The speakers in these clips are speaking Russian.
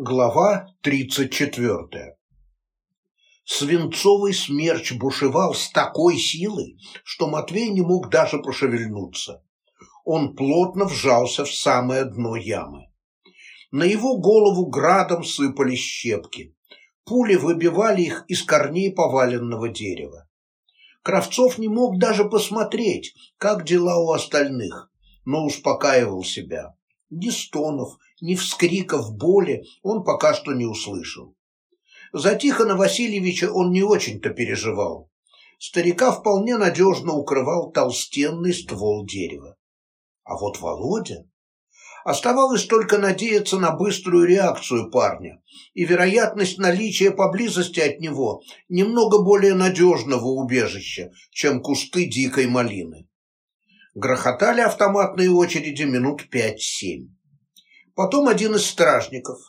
Глава 34. Свинцовый смерч бушевал с такой силой, что Матвей не мог даже пошевельнуться. Он плотно вжался в самое дно ямы. На его голову градом сыпали щепки. Пули выбивали их из корней поваленного дерева. Кравцов не мог даже посмотреть, как дела у остальных, но успокаивал себя. Ни стонов, ни вскриков боли он пока что не услышал. За Тихона Васильевича он не очень-то переживал. Старика вполне надежно укрывал толстенный ствол дерева. А вот Володя... Оставалось только надеяться на быструю реакцию парня и вероятность наличия поблизости от него немного более надежного убежища, чем кусты дикой малины. Грохотали автоматные очереди минут пять-семь. Потом один из стражников.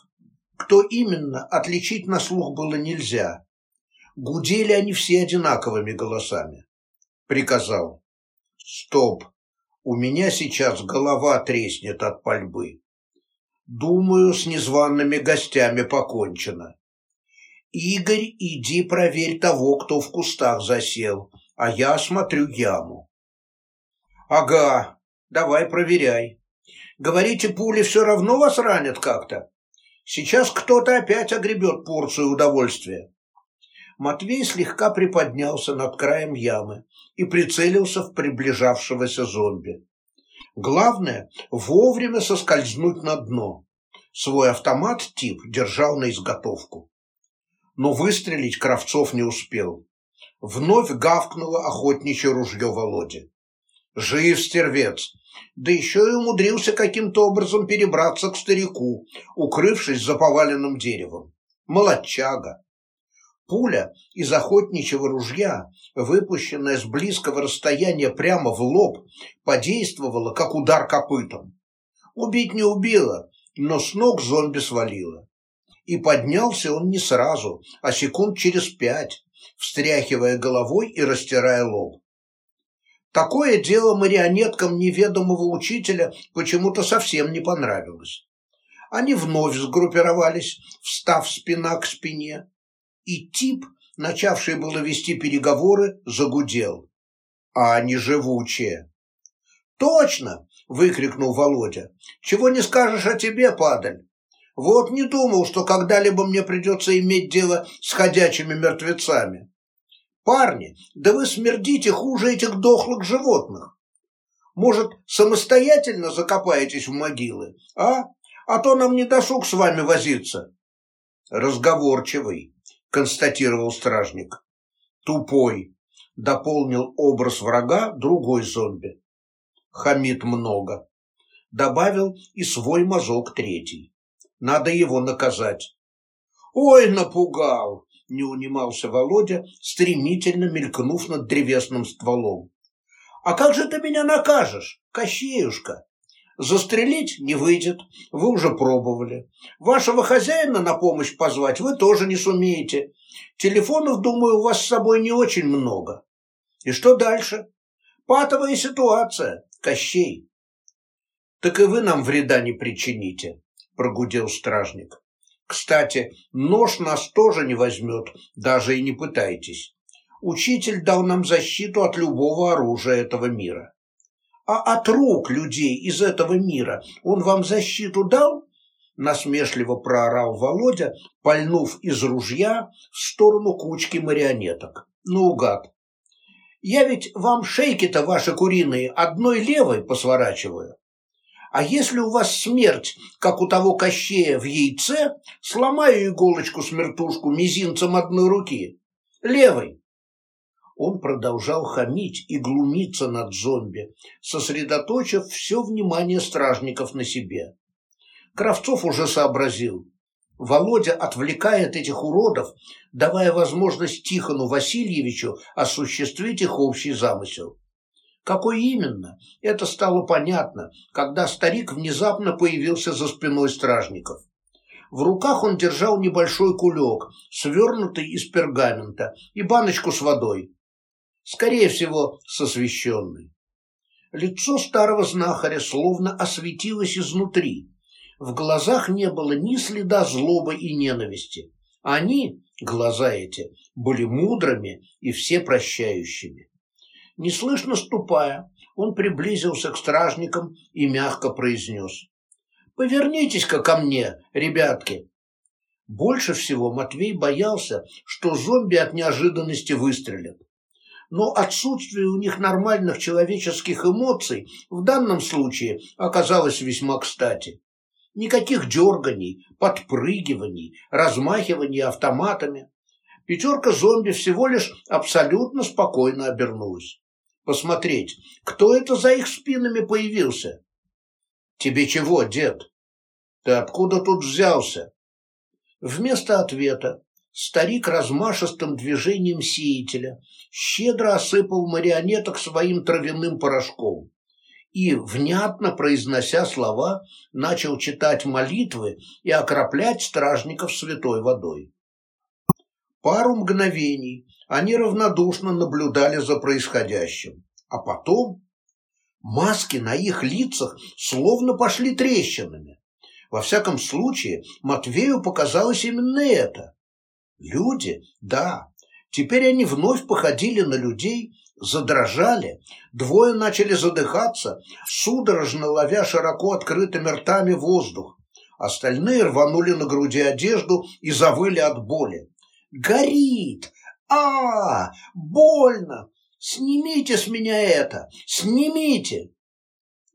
Кто именно, отличить на слух было нельзя. Гудели они все одинаковыми голосами. Приказал. Стоп. У меня сейчас голова треснет от пальбы. Думаю, с незваными гостями покончено. Игорь, иди проверь того, кто в кустах засел, а я осмотрю яму. Ага, давай проверяй. Говорите, пули все равно вас ранят как-то? Сейчас кто-то опять огребет порцию удовольствия. Матвей слегка приподнялся над краем ямы и прицелился в приближавшегося зомби. Главное – вовремя соскользнуть на дно. Свой автомат тип держал на изготовку. Но выстрелить Кравцов не успел. Вновь гавкнуло охотничье ружье Володи. «Жив, стервец! Да еще и умудрился каким-то образом перебраться к старику, укрывшись за поваленным деревом. Молодчага. Пуля из охотничьего ружья, выпущенная с близкого расстояния прямо в лоб, подействовала, как удар копытом. Убить не убила, но с ног зомби свалила. И поднялся он не сразу, а секунд через пять, встряхивая головой и растирая лоб. Такое дело марионеткам неведомого учителя почему-то совсем не понравилось. Они вновь сгруппировались, встав спина к спине, и тип, начавший было вести переговоры, загудел. А они живучие. «Точно!» — выкрикнул Володя. «Чего не скажешь о тебе, падаль? Вот не думал, что когда-либо мне придется иметь дело с ходячими мертвецами. Парни, да вы смердите хуже этих дохлых животных. Может, самостоятельно закопаетесь в могилы, а? А то нам не досуг с вами возиться. Разговорчивый, констатировал стражник. Тупой, дополнил образ врага другой зомби. Хамит много. Добавил и свой мазок третий. Надо его наказать. Ой, напугал, не унимался Володя, стремительно мелькнув над древесным стволом. «А как же ты меня накажешь, Кощеюшка? Застрелить не выйдет, вы уже пробовали. Вашего хозяина на помощь позвать вы тоже не сумеете. Телефонов, думаю, у вас с собой не очень много. И что дальше? Патовая ситуация, Кощей». «Так и вы нам вреда не причините», — прогудел стражник. Кстати, нож нас тоже не возьмет, даже и не пытайтесь. Учитель дал нам защиту от любого оружия этого мира. А от рук людей из этого мира он вам защиту дал? Насмешливо проорал Володя, пальнув из ружья в сторону кучки марионеток. Наугад. Я ведь вам шейки-то ваши куриные одной левой посворачиваю. А если у вас смерть, как у того Кощея в яйце, сломаю иголочку-смертушку мизинцем одной руки, левой. Он продолжал хамить и глумиться над зомби, сосредоточив все внимание стражников на себе. Кравцов уже сообразил. Володя отвлекает этих уродов, давая возможность Тихону Васильевичу осуществить их общий замысел. Какой именно, это стало понятно, когда старик внезапно появился за спиной стражников. В руках он держал небольшой кулек, свернутый из пергамента, и баночку с водой. Скорее всего, с освещенной. Лицо старого знахаря словно осветилось изнутри. В глазах не было ни следа злобы и ненависти. Они, глаза эти, были мудрыми и всепрощающими. Неслышно ступая, он приблизился к стражникам и мягко произнес. «Повернитесь-ка ко мне, ребятки!» Больше всего Матвей боялся, что зомби от неожиданности выстрелят. Но отсутствие у них нормальных человеческих эмоций в данном случае оказалось весьма кстати. Никаких дерганий, подпрыгиваний, размахиваний автоматами. Пятерка зомби всего лишь абсолютно спокойно обернулась. Посмотреть, кто это за их спинами появился. «Тебе чего, дед? Ты откуда тут взялся?» Вместо ответа старик размашистым движением сеятеля щедро осыпал марионеток своим травяным порошком и, внятно произнося слова, начал читать молитвы и окроплять стражников святой водой. Пару мгновений они равнодушно наблюдали за происходящим, а потом маски на их лицах словно пошли трещинами. Во всяком случае, Матвею показалось именно это. Люди, да, теперь они вновь походили на людей, задрожали, двое начали задыхаться, судорожно ловя широко открытыми ртами воздух. Остальные рванули на груди одежду и завыли от боли. «Горит! А, Больно! Снимите с меня это! Снимите!»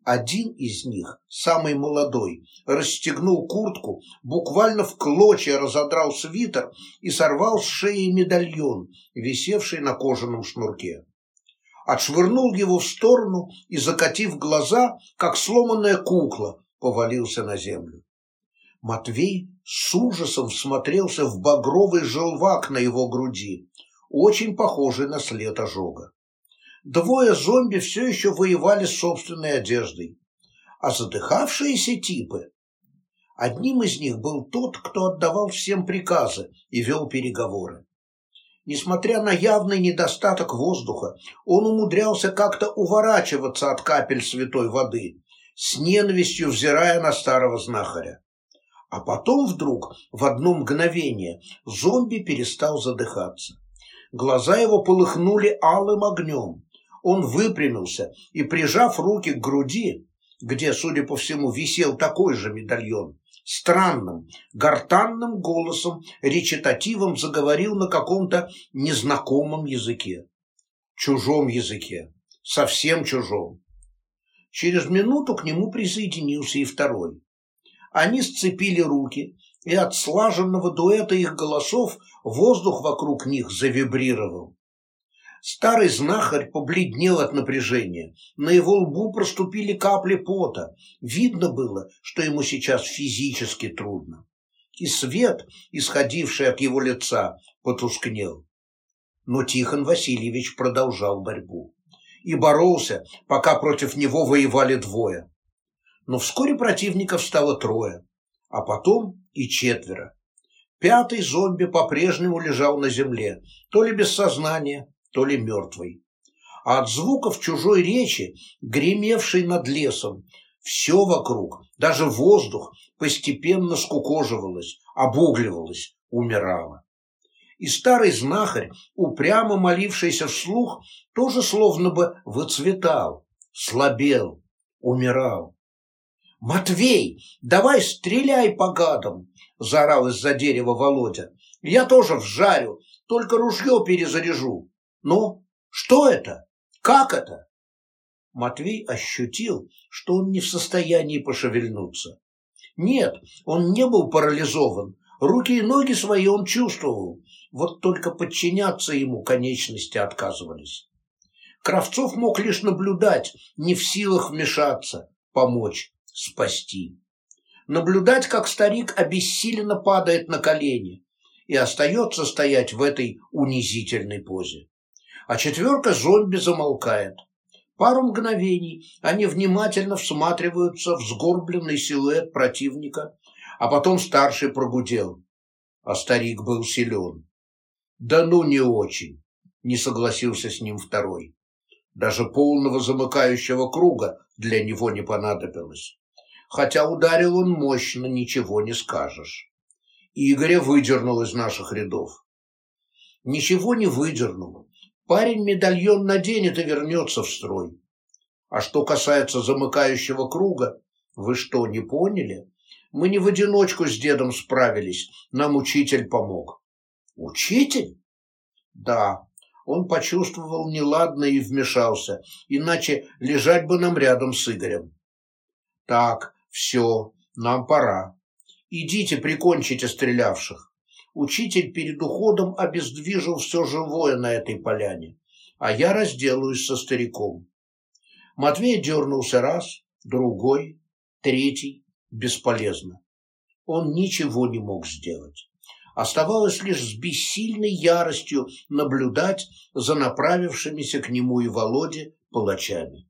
Один из них, самый молодой, расстегнул куртку, буквально в клочья разодрал свитер и сорвал с шеи медальон, висевший на кожаном шнурке. Отшвырнул его в сторону и, закатив глаза, как сломанная кукла, повалился на землю. Матвей с ужасом всмотрелся в багровый желвак на его груди, очень похожий на след ожога. Двое зомби все еще воевали с собственной одеждой, а задыхавшиеся типы... Одним из них был тот, кто отдавал всем приказы и вел переговоры. Несмотря на явный недостаток воздуха, он умудрялся как-то уворачиваться от капель святой воды, с ненавистью взирая на старого знахаря. А потом вдруг, в одно мгновение, зомби перестал задыхаться. Глаза его полыхнули алым огнем. Он выпрямился и, прижав руки к груди, где, судя по всему, висел такой же медальон, странным, гортанным голосом, речитативом заговорил на каком-то незнакомом языке. Чужом языке, совсем чужом. Через минуту к нему присоединился и второй. Они сцепили руки, и от слаженного дуэта их голосов воздух вокруг них завибрировал. Старый знахарь побледнел от напряжения. На его лбу проступили капли пота. Видно было, что ему сейчас физически трудно. И свет, исходивший от его лица, потускнел. Но Тихон Васильевич продолжал борьбу. И боролся, пока против него воевали двое. Но вскоре противников стало трое, а потом и четверо. Пятый зомби по-прежнему лежал на земле, то ли без сознания, то ли мертвый. А от звуков чужой речи, гремевшей над лесом, все вокруг, даже воздух, постепенно скукоживалось, обугливалось, умирало. И старый знахарь, упрямо молившийся вслух, тоже словно бы выцветал, слабел, умирал. «Матвей, давай стреляй по гадам!» – заорал из-за дерева Володя. «Я тоже вжарю, только ружье перезаряжу». Ну, что это? Как это? Матвей ощутил, что он не в состоянии пошевельнуться. Нет, он не был парализован. Руки и ноги свои он чувствовал. Вот только подчиняться ему конечности отказывались. Кравцов мог лишь наблюдать, не в силах вмешаться, помочь, спасти. Наблюдать, как старик обессиленно падает на колени и остается стоять в этой унизительной позе а четверка зомби замолкает. Пару мгновений они внимательно всматриваются в сгорбленный силуэт противника, а потом старший прогудел. А старик был силен. «Да ну не очень», — не согласился с ним второй. Даже полного замыкающего круга для него не понадобилось. Хотя ударил он мощно, ничего не скажешь. Игоря выдернул из наших рядов. Ничего не выдернул. Парень медальон наденет и вернется в строй. А что касается замыкающего круга, вы что, не поняли? Мы не в одиночку с дедом справились, нам учитель помог. Учитель? Да, он почувствовал неладное и вмешался, иначе лежать бы нам рядом с Игорем. Так, все, нам пора. Идите прикончите стрелявших. Учитель перед уходом обездвижил все живое на этой поляне, а я разделаюсь со стариком. Матвей дернулся раз, другой, третий, бесполезно. Он ничего не мог сделать. Оставалось лишь с бессильной яростью наблюдать за направившимися к нему и Володе палачами.